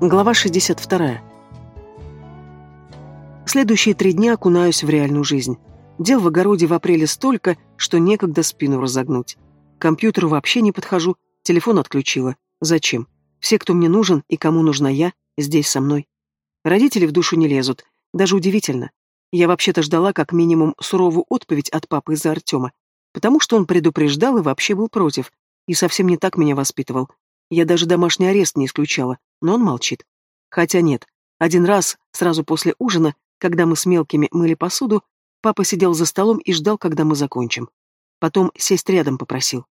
Глава 62. Следующие три дня окунаюсь в реальную жизнь. Дел в огороде в апреле столько, что некогда спину разогнуть. К компьютеру вообще не подхожу, телефон отключила. Зачем? Все, кто мне нужен и кому нужна я, здесь со мной. Родители в душу не лезут. Даже удивительно. Я вообще-то ждала как минимум суровую отповедь от папы из-за Артема, потому что он предупреждал и вообще был против, и совсем не так меня воспитывал. Я даже домашний арест не исключала, но он молчит. Хотя нет, один раз, сразу после ужина, когда мы с мелкими мыли посуду, папа сидел за столом и ждал, когда мы закончим. Потом сесть рядом попросил.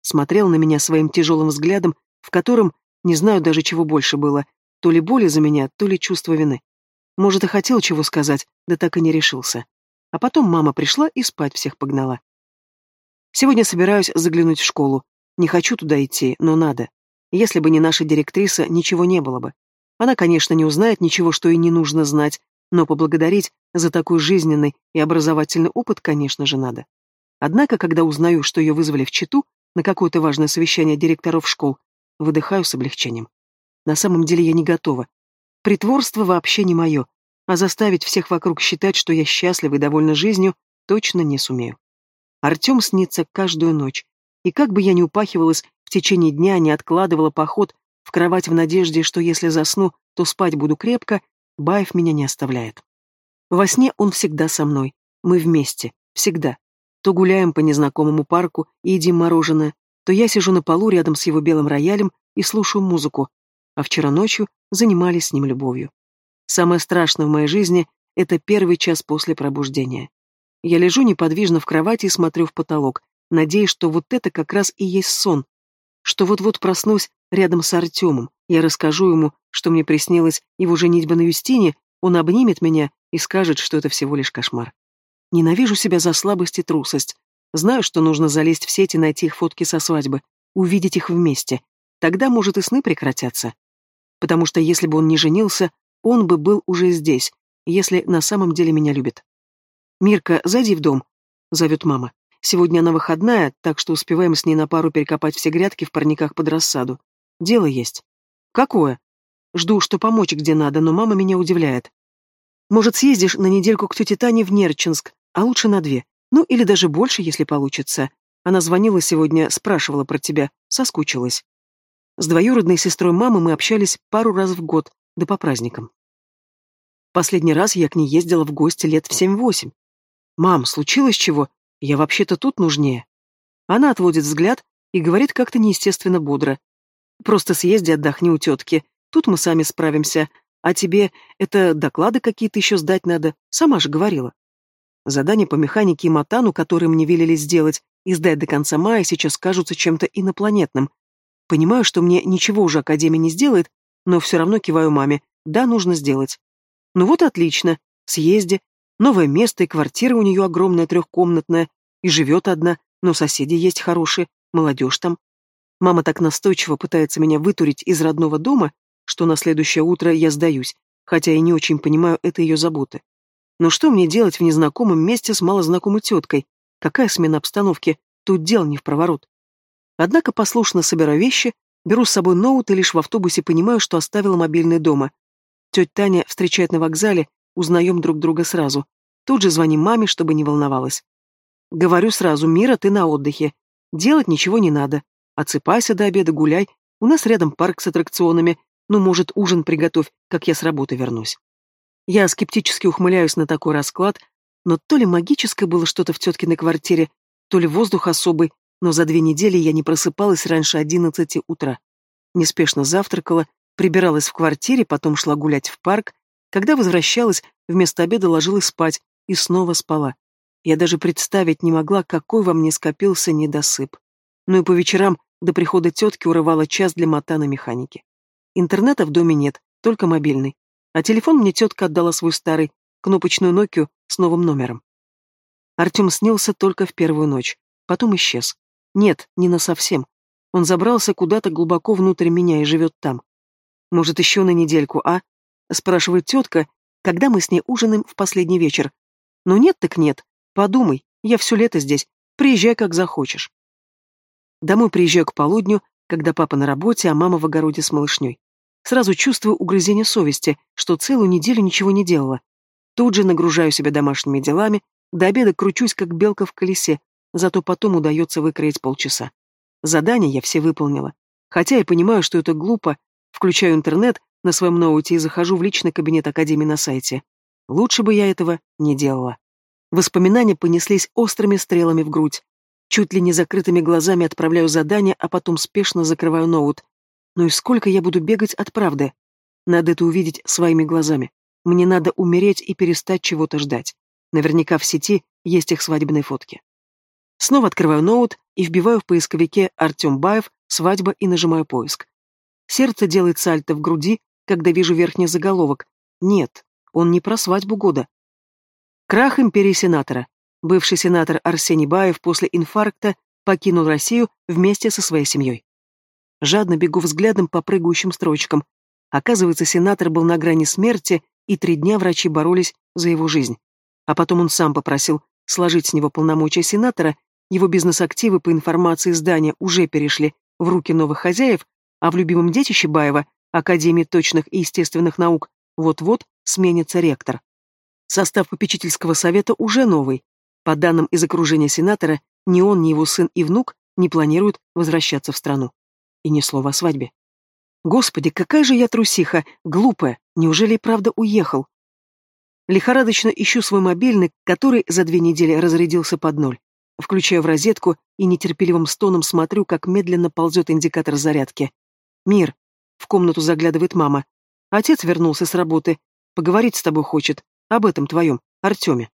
Смотрел на меня своим тяжелым взглядом, в котором, не знаю даже чего больше было, то ли боли за меня, то ли чувство вины. Может, и хотел чего сказать, да так и не решился. А потом мама пришла и спать всех погнала. Сегодня собираюсь заглянуть в школу. Не хочу туда идти, но надо. Если бы не наша директриса, ничего не было бы. Она, конечно, не узнает ничего, что и не нужно знать, но поблагодарить за такой жизненный и образовательный опыт, конечно же, надо. Однако, когда узнаю, что ее вызвали в Читу на какое-то важное совещание директоров школ, выдыхаю с облегчением. На самом деле я не готова. Притворство вообще не мое, а заставить всех вокруг считать, что я счастлива и довольна жизнью, точно не сумею. Артем снится каждую ночь, и как бы я ни упахивалась в течение дня не откладывала поход в кровать в надежде, что если засну, то спать буду крепко, Баев меня не оставляет. Во сне он всегда со мной. Мы вместе. Всегда. То гуляем по незнакомому парку и едим мороженое, то я сижу на полу рядом с его белым роялем и слушаю музыку, а вчера ночью занимались с ним любовью. Самое страшное в моей жизни — это первый час после пробуждения. Я лежу неподвижно в кровати и смотрю в потолок, надеясь, что вот это как раз и есть сон, что вот-вот проснусь рядом с Артемом, я расскажу ему, что мне приснилось его женитьба на Юстине, он обнимет меня и скажет, что это всего лишь кошмар. Ненавижу себя за слабость и трусость. Знаю, что нужно залезть в сеть и найти их фотки со свадьбы, увидеть их вместе. Тогда, может, и сны прекратятся. Потому что если бы он не женился, он бы был уже здесь, если на самом деле меня любит. «Мирка, зайди в дом», — зовет мама. Сегодня она выходная, так что успеваем с ней на пару перекопать все грядки в парниках под рассаду. Дело есть. Какое? Жду, что помочь где надо, но мама меня удивляет. Может, съездишь на недельку к тете Тане в Нерчинск, а лучше на две. Ну, или даже больше, если получится. Она звонила сегодня, спрашивала про тебя, соскучилась. С двоюродной сестрой мамы мы общались пару раз в год, да по праздникам. Последний раз я к ней ездила в гости лет в семь-восемь. «Мам, случилось чего? Я вообще-то тут нужнее. Она отводит взгляд и говорит как-то неестественно бодро. Просто съезди, отдохни у тетки. Тут мы сами справимся. А тебе это доклады какие-то еще сдать надо. Сама же говорила. Задания по механике и мотану, которые мне велели сделать, и сдать до конца мая, сейчас кажутся чем-то инопланетным. Понимаю, что мне ничего уже Академия не сделает, но все равно киваю маме. Да, нужно сделать. Ну вот отлично. Съезди, Новое место и квартира у нее огромная трехкомнатная, и живет одна, но соседи есть хорошие, молодежь там. Мама так настойчиво пытается меня вытурить из родного дома, что на следующее утро я сдаюсь, хотя и не очень понимаю это ее заботы. Но что мне делать в незнакомом месте с малознакомой теткой? Какая смена обстановки? Тут дел не в проворот. Однако послушно собираю вещи, беру с собой ноут и лишь в автобусе понимаю, что оставила мобильный дома. Тетя Таня встречает на вокзале, узнаем друг друга сразу. Тут же звоним маме, чтобы не волновалась. Говорю сразу, Мира, ты на отдыхе. Делать ничего не надо. Отсыпайся до обеда, гуляй. У нас рядом парк с аттракционами. Ну, может, ужин приготовь, как я с работы вернусь. Я скептически ухмыляюсь на такой расклад, но то ли магическое было что-то в теткиной квартире, то ли воздух особый, но за две недели я не просыпалась раньше одиннадцати утра. Неспешно завтракала, прибиралась в квартире, потом шла гулять в парк, когда возвращалась, вместо обеда ложилась спать и снова спала. Я даже представить не могла, какой во мне скопился недосып. Ну и по вечерам до прихода тетки урывала час для мота на механике. Интернета в доме нет, только мобильный. А телефон мне тетка отдала свой старый, кнопочную Nokia с новым номером. Артем снился только в первую ночь, потом исчез. Нет, не на совсем. Он забрался куда-то глубоко внутрь меня и живет там. Может, еще на недельку, а? Спрашивает тетка, когда мы с ней ужинаем в последний вечер. Ну нет так нет. Подумай, я все лето здесь. Приезжай, как захочешь. Домой приезжаю к полудню, когда папа на работе, а мама в огороде с малышней. Сразу чувствую угрызение совести, что целую неделю ничего не делала. Тут же нагружаю себя домашними делами, до обеда кручусь, как белка в колесе, зато потом удается выкроить полчаса. Задания я все выполнила. Хотя я понимаю, что это глупо, включаю интернет на своем ноуте и захожу в личный кабинет Академии на сайте. Лучше бы я этого не делала. Воспоминания понеслись острыми стрелами в грудь. Чуть ли не закрытыми глазами отправляю задание, а потом спешно закрываю ноут. Ну и сколько я буду бегать от правды? Надо это увидеть своими глазами. Мне надо умереть и перестать чего-то ждать. Наверняка в сети есть их свадебные фотки. Снова открываю ноут и вбиваю в поисковике «Артем Баев. Свадьба» и нажимаю поиск. Сердце делает сальто в груди, когда вижу верхний заголовок. Нет, он не про свадьбу года. Крах империи сенатора. Бывший сенатор Арсений Баев после инфаркта покинул Россию вместе со своей семьей. Жадно бегу взглядом по прыгающим строчкам. Оказывается, сенатор был на грани смерти, и три дня врачи боролись за его жизнь. А потом он сам попросил сложить с него полномочия сенатора, его бизнес-активы по информации здания уже перешли в руки новых хозяев, а в любимом детище Баева, Академии точных и естественных наук, вот-вот сменится ректор. Состав попечительского совета уже новый. По данным из окружения сенатора, ни он, ни его сын и внук не планируют возвращаться в страну. И ни слова о свадьбе. Господи, какая же я трусиха, глупая, неужели и правда уехал? Лихорадочно ищу свой мобильный, который за две недели разрядился под ноль. Включаю в розетку и нетерпеливым стоном смотрю, как медленно ползет индикатор зарядки. «Мир!» — в комнату заглядывает мама. «Отец вернулся с работы. Поговорить с тобой хочет. Об этом твоем, Артеме».